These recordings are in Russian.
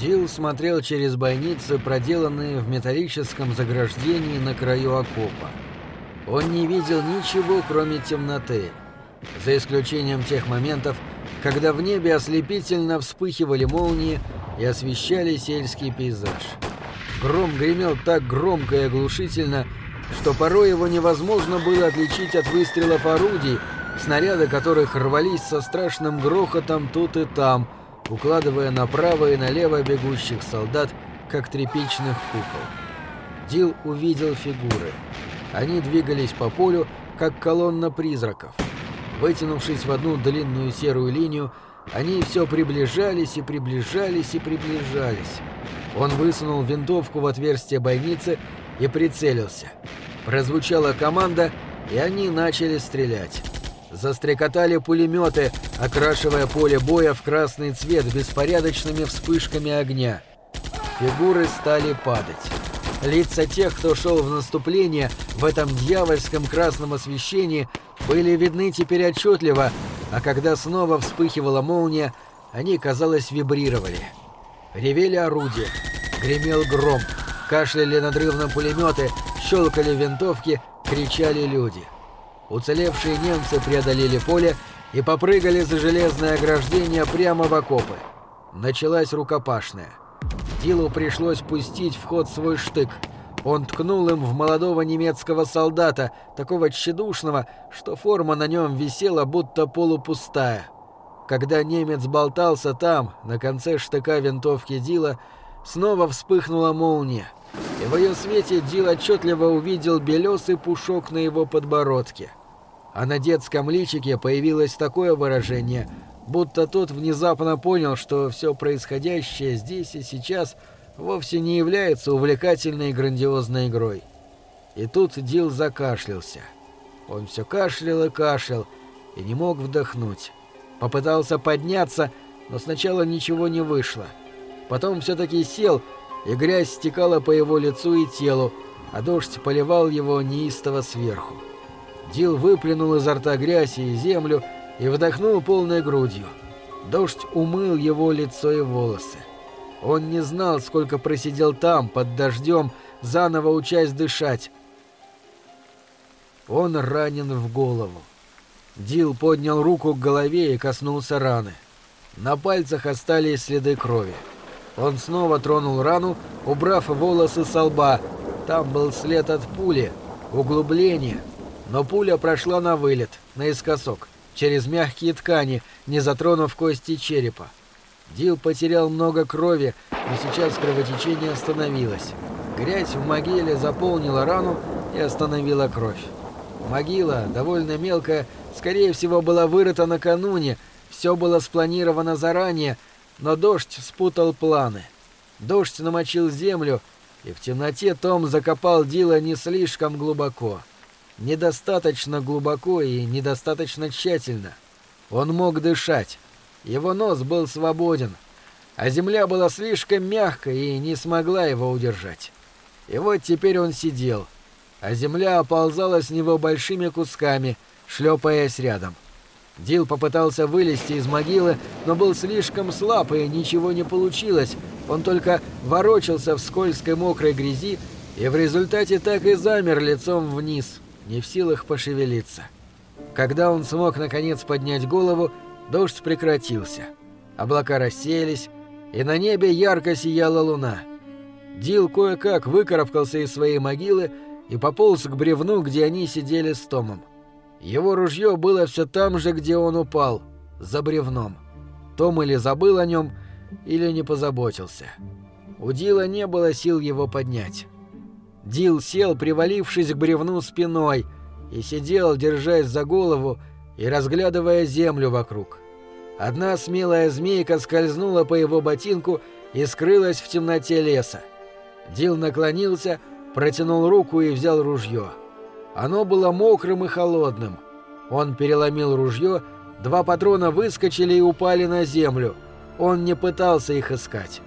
Дил смотрел через бойницы, проделанные в металлическом заграждении на краю окопа. Он не видел ничего, кроме темноты, за исключением тех моментов, когда в небе ослепительно вспыхивали молнии и освещали сельский пейзаж. Гром гремел так громко и оглушительно, что порой его невозможно было отличить от выстрелов орудий, снаряды которых рвались со страшным грохотом тут и там – укладывая направо и налево бегущих солдат, как тряпичных кукол. Дил увидел фигуры. Они двигались по полю, как колонна призраков. Вытянувшись в одну длинную серую линию, они все приближались и приближались и приближались. Он высунул винтовку в отверстие бойницы и прицелился. Прозвучала команда, и они начали стрелять. Застрекотали пулеметы, окрашивая поле боя в красный цвет беспорядочными вспышками огня. Фигуры стали падать. Лица тех, кто шел в наступление в этом дьявольском красном освещении, были видны теперь отчетливо, а когда снова вспыхивала молния, они, казалось, вибрировали. Ревели орудия, гремел гром, кашляли надрывно пулеметы, щелкали винтовки, кричали люди. Уцелевшие немцы преодолели поле и попрыгали за железное ограждение прямо в окопы. Началась рукопашная. Дилу пришлось пустить в ход свой штык. Он ткнул им в молодого немецкого солдата, такого тщедушного, что форма на нем висела будто полупустая. Когда немец болтался там, на конце штыка винтовки Дила, снова вспыхнула молния, и в ее свете Дил отчетливо увидел белесый пушок на его подбородке а на детском личике появилось такое выражение, будто тот внезапно понял, что все происходящее здесь и сейчас вовсе не является увлекательной и грандиозной игрой. И тут Дил закашлялся. Он все кашлял и кашлял, и не мог вдохнуть. Попытался подняться, но сначала ничего не вышло. Потом все-таки сел, и грязь стекала по его лицу и телу, а дождь поливал его неистово сверху. Дил выплюнул изо рта грязь и землю и вдохнул полной грудью. Дождь умыл его лицо и волосы. Он не знал, сколько просидел там, под дождем, заново учась дышать. Он ранен в голову. Дил поднял руку к голове и коснулся раны. На пальцах остались следы крови. Он снова тронул рану, убрав волосы со лба. Там был след от пули, углубление, но пуля прошла на вылет, наискосок, через мягкие ткани, не затронув кости черепа. Дил потерял много крови, но сейчас кровотечение остановилось. Грязь в могиле заполнила рану и остановила кровь. Могила, довольно мелкая, скорее всего, была вырыта накануне, все было спланировано заранее, но дождь спутал планы. Дождь намочил землю, и в темноте Том закопал Дила не слишком глубоко недостаточно глубоко и недостаточно тщательно. Он мог дышать. Его нос был свободен, а земля была слишком мягкой и не смогла его удержать. И вот теперь он сидел, а земля оползала с него большими кусками, шлепаясь рядом. Дил попытался вылезти из могилы, но был слишком слаб и ничего не получилось. Он только ворочался в скользкой мокрой грязи и в результате так и замер лицом вниз, не в силах пошевелиться. Когда он смог наконец поднять голову, дождь прекратился. Облака расселись, и на небе ярко сияла луна. Дил кое-как выкарабкался из своей могилы и пополз к бревну, где они сидели с Томом. Его ружье было все там же, где он упал, за бревном. Том или забыл о нем, или не позаботился. У Дила не было сил его поднять. Дил сел, привалившись к бревну спиной, и сидел, держась за голову и разглядывая землю вокруг. Одна смелая змейка скользнула по его ботинку и скрылась в темноте леса. Дил наклонился, протянул руку и взял ружье. Оно было мокрым и холодным. Он переломил ружье, два патрона выскочили и упали на землю. Он не пытался их искать.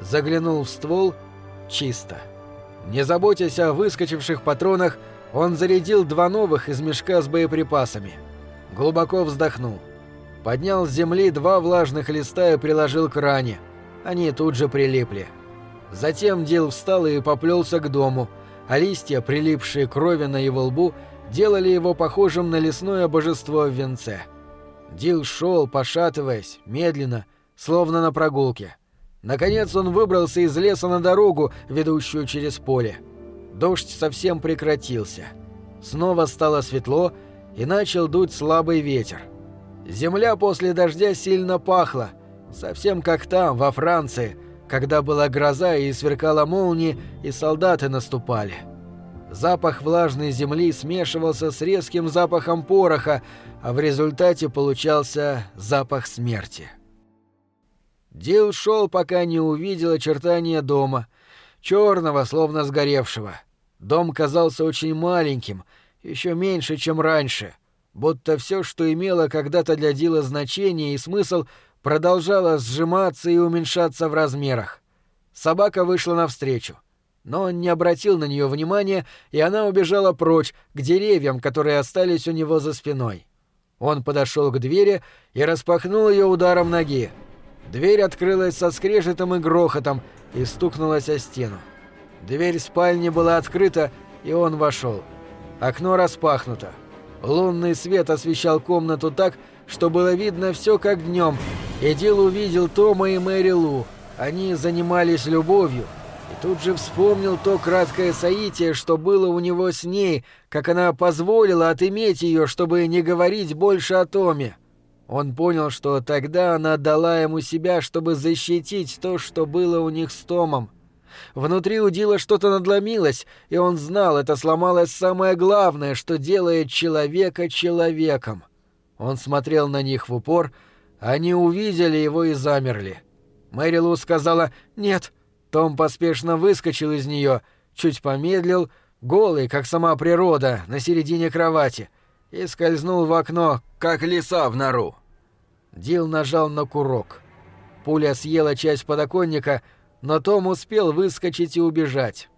Заглянул в ствол — чисто. Не заботясь о выскочивших патронах, он зарядил два новых из мешка с боеприпасами. Глубоко вздохнул. Поднял с земли два влажных листа и приложил к ране. Они тут же прилипли. Затем Дил встал и поплелся к дому, а листья, прилипшие крови на его лбу, делали его похожим на лесное божество в венце. Дил шел, пошатываясь, медленно, словно на прогулке. Наконец он выбрался из леса на дорогу, ведущую через поле. Дождь совсем прекратился. Снова стало светло, и начал дуть слабый ветер. Земля после дождя сильно пахла, совсем как там, во Франции, когда была гроза и сверкала молнии, и солдаты наступали. Запах влажной земли смешивался с резким запахом пороха, а в результате получался запах смерти. Дил шел, пока не увидел очертания дома, черного, словно сгоревшего. Дом казался очень маленьким, еще меньше, чем раньше, будто все, что имело когда-то для Дила значение и смысл, продолжало сжиматься и уменьшаться в размерах. Собака вышла навстречу. Но он не обратил на нее внимания, и она убежала прочь, к деревьям, которые остались у него за спиной. Он подошел к двери и распахнул ее ударом ноги. Дверь открылась со скрежетом и грохотом и стукнулась о стену. Дверь спальни была открыта, и он вошел. Окно распахнуто. Лунный свет освещал комнату так, что было видно все как днем. И Дил увидел Тома и Мэри Лу. Они занимались любовью. И тут же вспомнил то краткое соитие, что было у него с ней, как она позволила отыметь ее, чтобы не говорить больше о Томе. Он понял, что тогда она дала ему себя, чтобы защитить то, что было у них с Томом. Внутри у Дила что-то надломилось, и он знал, это сломалось самое главное, что делает человека человеком. Он смотрел на них в упор, они увидели его и замерли. Мэри Лу сказала «Нет». Том поспешно выскочил из нее, чуть помедлил, голый, как сама природа, на середине кровати, и скользнул в окно, как лиса в нору. Дил нажал на курок. Пуля съела часть подоконника — но Том успел выскочить и убежать.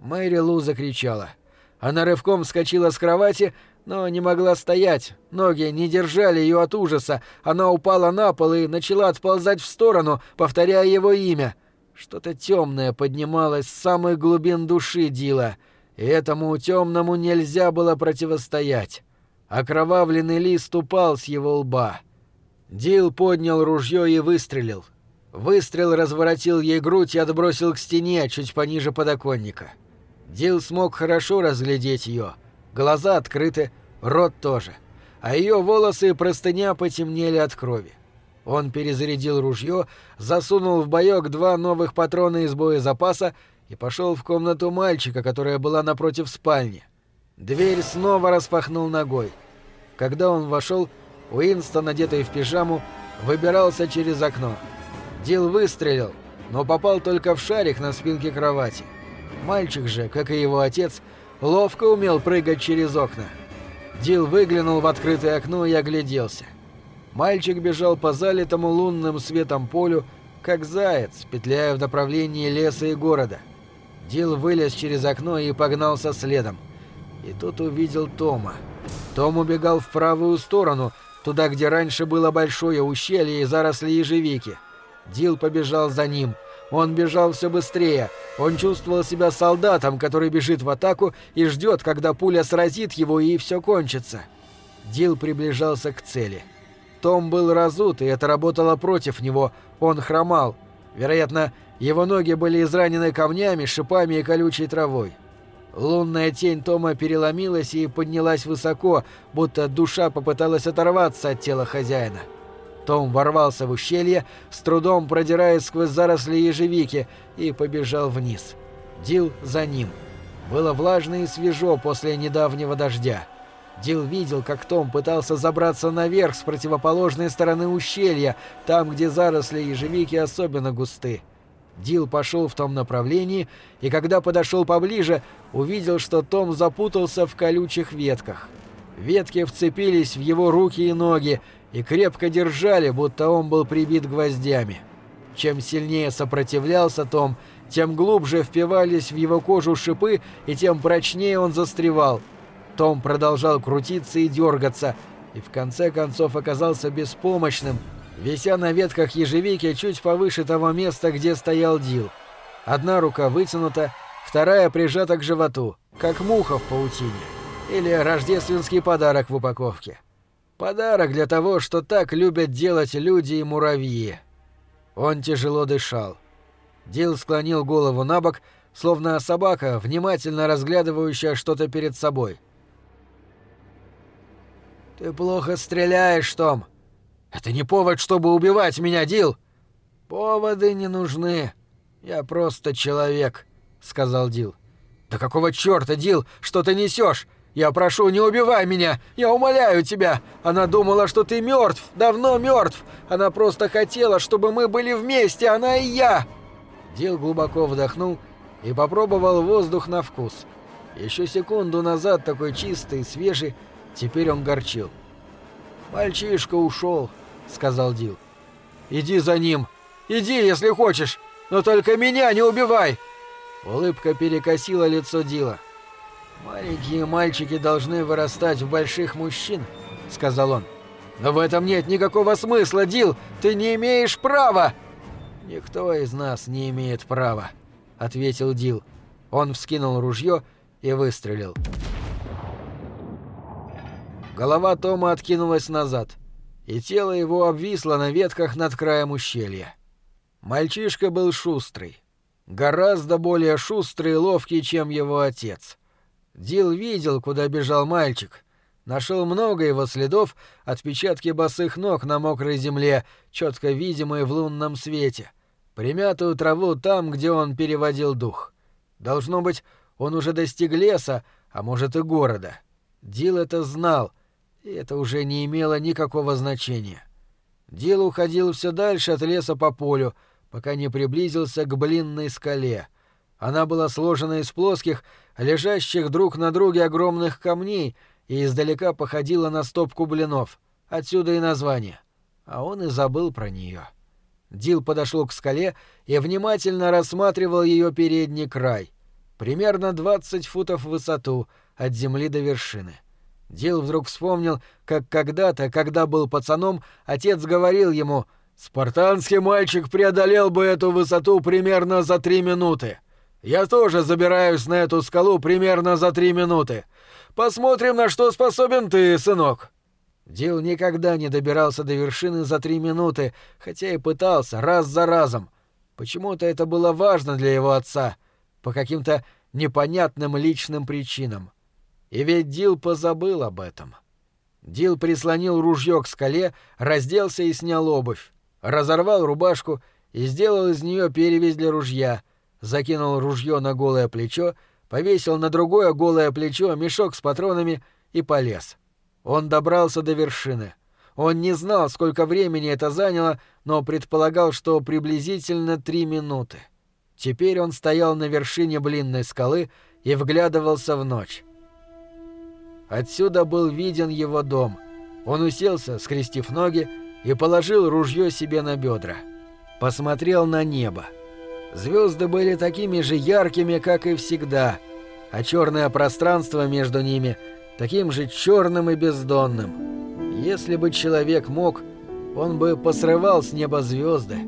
Мэри Лу закричала. Она рывком вскочила с кровати, но не могла стоять. Ноги не держали ее от ужаса. Она упала на пол и начала отползать в сторону, повторяя его имя. Что-то темное поднималось с самых глубин души Дила, и этому темному нельзя было противостоять. Окровавленный лист упал с его лба. Дил поднял ружье и выстрелил. Выстрел разворотил ей грудь и отбросил к стене, чуть пониже подоконника. Дил смог хорошо разглядеть ее. Глаза открыты, рот тоже. А ее волосы и простыня потемнели от крови. Он перезарядил ружье, засунул в боек два новых патрона из боезапаса и пошел в комнату мальчика, которая была напротив спальни. Дверь снова распахнул ногой. Когда он вошел, Уинстон, одетый в пижаму, выбирался через окно. Дил выстрелил, но попал только в шарик на спинке кровати. Мальчик же, как и его отец, ловко умел прыгать через окна. Дил выглянул в открытое окно и огляделся. Мальчик бежал по залитому лунным светом полю, как заяц, петляя в направлении леса и города. Дил вылез через окно и погнался следом. И тут увидел Тома. Том убегал в правую сторону, туда, где раньше было большое ущелье и заросли ежевики. Дил побежал за ним. Он бежал все быстрее. Он чувствовал себя солдатом, который бежит в атаку и ждет, когда пуля сразит его и все кончится. Дил приближался к цели. Том был разут, и это работало против него. Он хромал. Вероятно, его ноги были изранены камнями, шипами и колючей травой. Лунная тень Тома переломилась и поднялась высоко, будто душа попыталась оторваться от тела хозяина. Том ворвался в ущелье, с трудом продираясь сквозь заросли ежевики, и побежал вниз. Дил за ним. Было влажно и свежо после недавнего дождя. Дил видел, как Том пытался забраться наверх с противоположной стороны ущелья, там, где заросли ежевики особенно густы. Дил пошел в том направлении, и когда подошел поближе, увидел, что Том запутался в колючих ветках. Ветки вцепились в его руки и ноги, и крепко держали, будто он был прибит гвоздями. Чем сильнее сопротивлялся Том, тем глубже впивались в его кожу шипы, и тем прочнее он застревал. Том продолжал крутиться и дергаться, и в конце концов оказался беспомощным вися на ветках ежевики чуть повыше того места, где стоял Дил. Одна рука вытянута, вторая прижата к животу, как муха в паутине. Или рождественский подарок в упаковке. Подарок для того, что так любят делать люди и муравьи. Он тяжело дышал. Дил склонил голову на бок, словно собака, внимательно разглядывающая что-то перед собой. «Ты плохо стреляешь, Том. Это не повод, чтобы убивать меня, Дил!» «Поводы не нужны. Я просто человек», — сказал Дил. «Да какого чёрта, Дил, что ты несёшь? Я прошу, не убивай меня! Я умоляю тебя! Она думала, что ты мертв, давно мертв! Она просто хотела, чтобы мы были вместе, она и я!» Дил глубоко вдохнул и попробовал воздух на вкус. Еще секунду назад такой чистый, свежий, теперь он горчил. «Мальчишка ушел», — сказал Дил. «Иди за ним! Иди, если хочешь! Но только меня не убивай!» Улыбка перекосила лицо Дила. «Маленькие мальчики должны вырастать в больших мужчин», — сказал он. «Но в этом нет никакого смысла, Дил! Ты не имеешь права!» «Никто из нас не имеет права», — ответил Дил. Он вскинул ружье и выстрелил. Голова Тома откинулась назад, и тело его обвисло на ветках над краем ущелья. Мальчишка был шустрый. Гораздо более шустрый и ловкий, чем его отец. Дил видел, куда бежал мальчик. Нашел много его следов, отпечатки босых ног на мокрой земле, четко видимые в лунном свете, примятую траву там, где он переводил дух. Должно быть, он уже достиг леса, а может и города. Дил это знал, и это уже не имело никакого значения. Дил уходил все дальше от леса по полю, пока не приблизился к блинной скале. Она была сложена из плоских, лежащих друг на друге огромных камней и издалека походила на стопку блинов. Отсюда и название. А он и забыл про нее. Дил подошел к скале и внимательно рассматривал ее передний край. Примерно 20 футов в высоту, от земли до вершины. Дил вдруг вспомнил, как когда-то, когда был пацаном, отец говорил ему «Спартанский мальчик преодолел бы эту высоту примерно за три минуты». Я тоже забираюсь на эту скалу примерно за три минуты. Посмотрим, на что способен ты, сынок». Дил никогда не добирался до вершины за три минуты, хотя и пытался раз за разом. Почему-то это было важно для его отца, по каким-то непонятным личным причинам. И ведь Дил позабыл об этом. Дил прислонил ружье к скале, разделся и снял обувь, разорвал рубашку и сделал из нее перевязь для ружья — закинул ружье на голое плечо, повесил на другое голое плечо мешок с патронами и полез. Он добрался до вершины. Он не знал, сколько времени это заняло, но предполагал, что приблизительно три минуты. Теперь он стоял на вершине блинной скалы и вглядывался в ночь. Отсюда был виден его дом. Он уселся, скрестив ноги, и положил ружье себе на бедра. Посмотрел на небо. Звезды были такими же яркими, как и всегда, а черное пространство между ними таким же черным и бездонным. Если бы человек мог, он бы посрывал с неба звезды,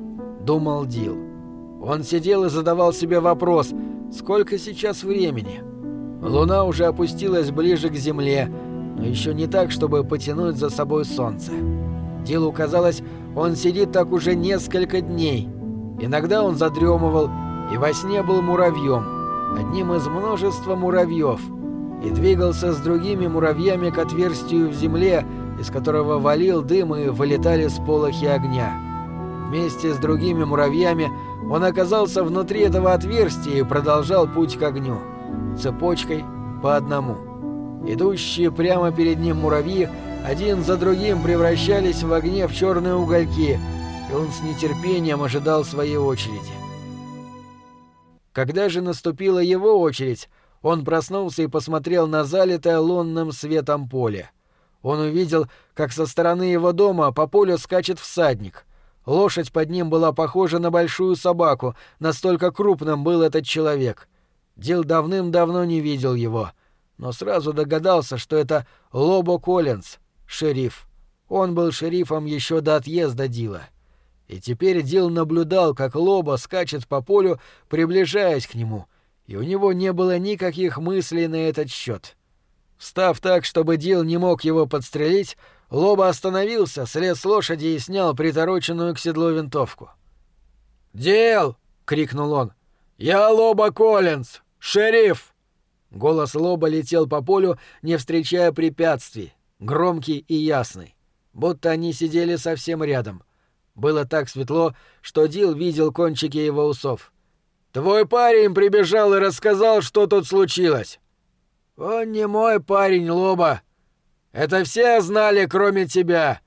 думал Дил. Он сидел и задавал себе вопрос, сколько сейчас времени. Луна уже опустилась ближе к земле, но еще не так, чтобы потянуть за собой солнце. Дилу казалось, он сидит так уже несколько дней – Иногда он задремывал и во сне был муравьем, одним из множества муравьев, и двигался с другими муравьями к отверстию в земле, из которого валил дым и вылетали сполохи огня. Вместе с другими муравьями он оказался внутри этого отверстия и продолжал путь к огню, цепочкой по одному. Идущие прямо перед ним муравьи один за другим превращались в огне в черные угольки – и он с нетерпением ожидал своей очереди. Когда же наступила его очередь, он проснулся и посмотрел на залитое лунным светом поле. Он увидел, как со стороны его дома по полю скачет всадник. Лошадь под ним была похожа на большую собаку, настолько крупным был этот человек. Дил давным-давно не видел его, но сразу догадался, что это Лобо Коллинз, шериф. Он был шерифом еще до отъезда Дила. И теперь Дил наблюдал, как Лоба скачет по полю, приближаясь к нему, и у него не было никаких мыслей на этот счет. Встав так, чтобы Дил не мог его подстрелить, Лоба остановился, слез с лошади и снял притороченную к седлу винтовку. «Дил!» — крикнул он. «Я Лоба Коллинз! Шериф!» Голос Лоба летел по полю, не встречая препятствий, громкий и ясный, будто они сидели совсем рядом. Было так светло, что Дил видел кончики его усов. «Твой парень прибежал и рассказал, что тут случилось». «Он не мой парень, Лоба. Это все знали, кроме тебя.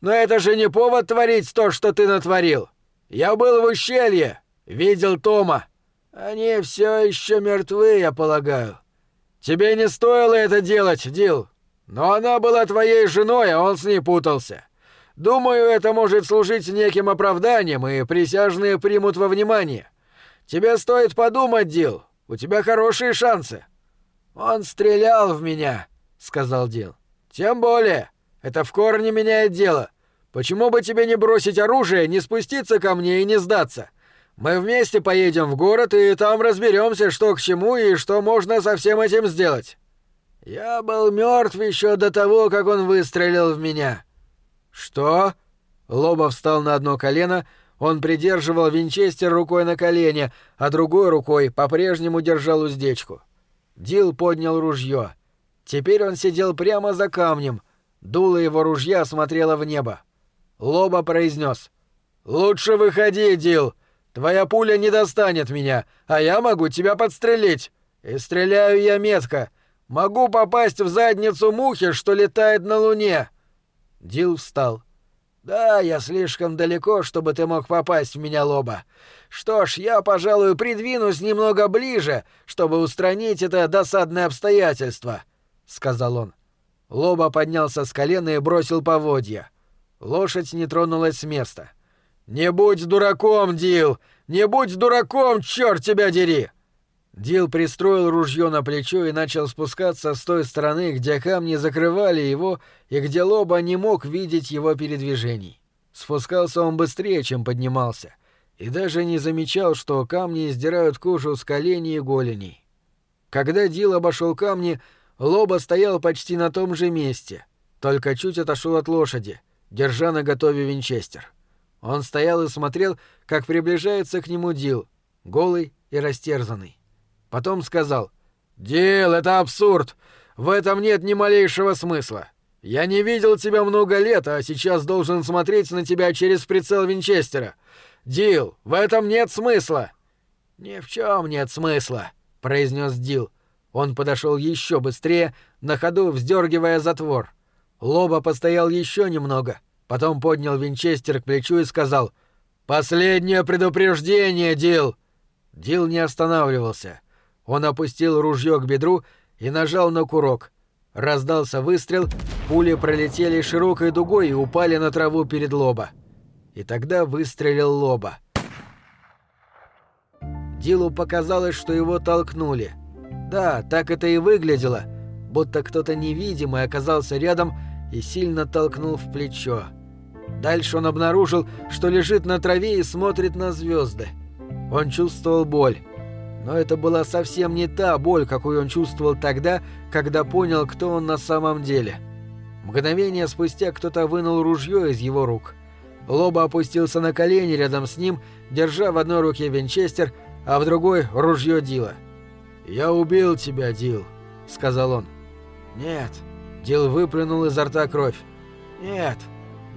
Но это же не повод творить то, что ты натворил. Я был в ущелье, видел Тома. Они все еще мертвы, я полагаю. Тебе не стоило это делать, Дил. Но она была твоей женой, а он с ней путался. Думаю, это может служить неким оправданием, и присяжные примут во внимание. Тебе стоит подумать, Дил. У тебя хорошие шансы. Он стрелял в меня, сказал Дил. Тем более, это в корне меняет дело. Почему бы тебе не бросить оружие, не спуститься ко мне и не сдаться? Мы вместе поедем в город и там разберемся, что к чему и что можно со всем этим сделать. Я был мертв еще до того, как он выстрелил в меня. «Что?» Лобов встал на одно колено, он придерживал винчестер рукой на колене, а другой рукой по-прежнему держал уздечку. Дил поднял ружье. Теперь он сидел прямо за камнем. Дуло его ружья смотрело в небо. Лоба произнес: «Лучше выходи, Дил. Твоя пуля не достанет меня, а я могу тебя подстрелить. И стреляю я метко. Могу попасть в задницу мухи, что летает на луне. Дил встал. «Да, я слишком далеко, чтобы ты мог попасть в меня, Лоба. Что ж, я, пожалуй, придвинусь немного ближе, чтобы устранить это досадное обстоятельство», — сказал он. Лоба поднялся с колена и бросил поводья. Лошадь не тронулась с места. «Не будь дураком, Дил! Не будь дураком, черт тебя дери!» Дил пристроил ружье на плечо и начал спускаться с той стороны, где камни закрывали его и где Лоба не мог видеть его передвижений. Спускался он быстрее, чем поднимался, и даже не замечал, что камни издирают кожу с коленей и голеней. Когда Дил обошел камни, Лоба стоял почти на том же месте, только чуть отошел от лошади, держа на готове винчестер. Он стоял и смотрел, как приближается к нему Дил, голый и растерзанный. Потом сказал, «Дил, это абсурд! В этом нет ни малейшего смысла. Я не видел тебя много лет, а сейчас должен смотреть на тебя через прицел Винчестера. Дил, в этом нет смысла!» «Ни в чем нет смысла», — произнес Дил. Он подошел еще быстрее, на ходу вздергивая затвор. Лоба постоял еще немного, потом поднял винчестер к плечу и сказал «Последнее предупреждение, Дил!» Дил не останавливался. Он опустил ружье к бедру и нажал на курок. Раздался выстрел, пули пролетели широкой дугой и упали на траву перед лоба. И тогда выстрелил лоба. Дилу показалось, что его толкнули. Да, так это и выглядело, будто кто-то невидимый оказался рядом и сильно толкнул в плечо. Дальше он обнаружил, что лежит на траве и смотрит на звезды. Он чувствовал боль. Но это была совсем не та боль, какую он чувствовал тогда, когда понял, кто он на самом деле. Мгновение спустя кто-то вынул ружье из его рук. Лоба опустился на колени рядом с ним, держа в одной руке винчестер, а в другой — ружье Дила. «Я убил тебя, Дил», — сказал он. «Нет». Дил выплюнул изо рта кровь. «Нет.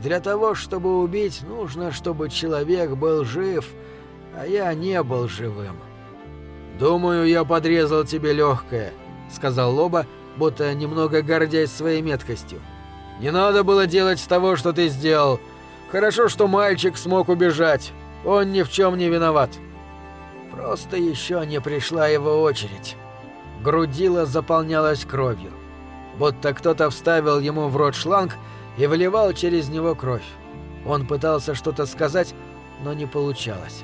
Для того, чтобы убить, нужно, чтобы человек был жив, а я не был живым». «Думаю, я подрезал тебе легкое», — сказал Лоба, будто немного гордясь своей меткостью. «Не надо было делать того, что ты сделал. Хорошо, что мальчик смог убежать. Он ни в чем не виноват». Просто еще не пришла его очередь. Грудила заполнялась кровью. Будто кто-то вставил ему в рот шланг и выливал через него кровь. Он пытался что-то сказать, но не получалось.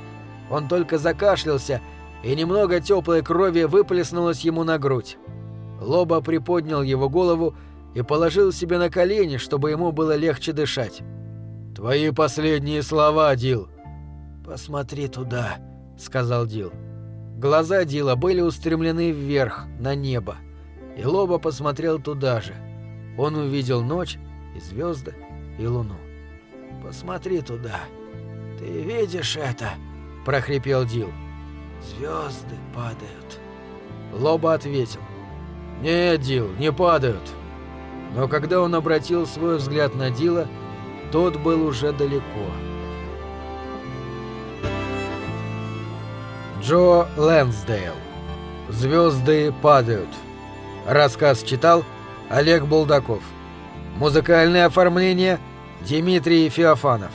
Он только закашлялся и немного теплой крови выплеснулось ему на грудь. Лоба приподнял его голову и положил себе на колени, чтобы ему было легче дышать. «Твои последние слова, Дил». «Посмотри туда», — сказал Дил. Глаза Дила были устремлены вверх, на небо, и Лоба посмотрел туда же. Он увидел ночь и звезды и луну. «Посмотри туда. Ты видишь это?» — прохрипел Дил. «Звезды падают». Лоба ответил. «Нет, Дил, не падают». Но когда он обратил свой взгляд на Дила, тот был уже далеко. Джо Лэнсдейл. «Звезды падают». Рассказ читал Олег Булдаков. Музыкальное оформление Дмитрий Феофанов.